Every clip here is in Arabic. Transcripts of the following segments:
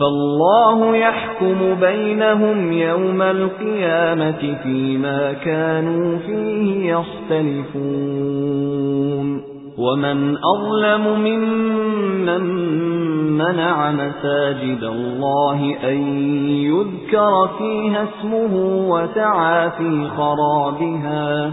فالله يحكم بينهم يوم القيامة فيما كانوا فيه يختلفون. ومن أظلم ممن منع مساجد الله أن يذكر فيها اسمه وسعى في خرابها.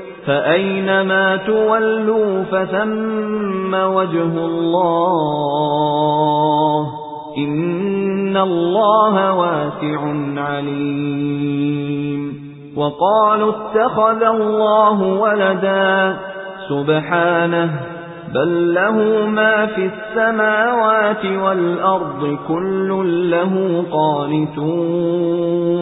فأينما تولوا فثم وجه الله إن الله واسع عليم وقالوا اتخذ الله ولدا سبحانه بل له ما في السماوات والأرض كل له قانتون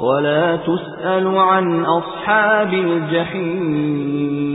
ولا تسأل عن أصحاب الجحيم.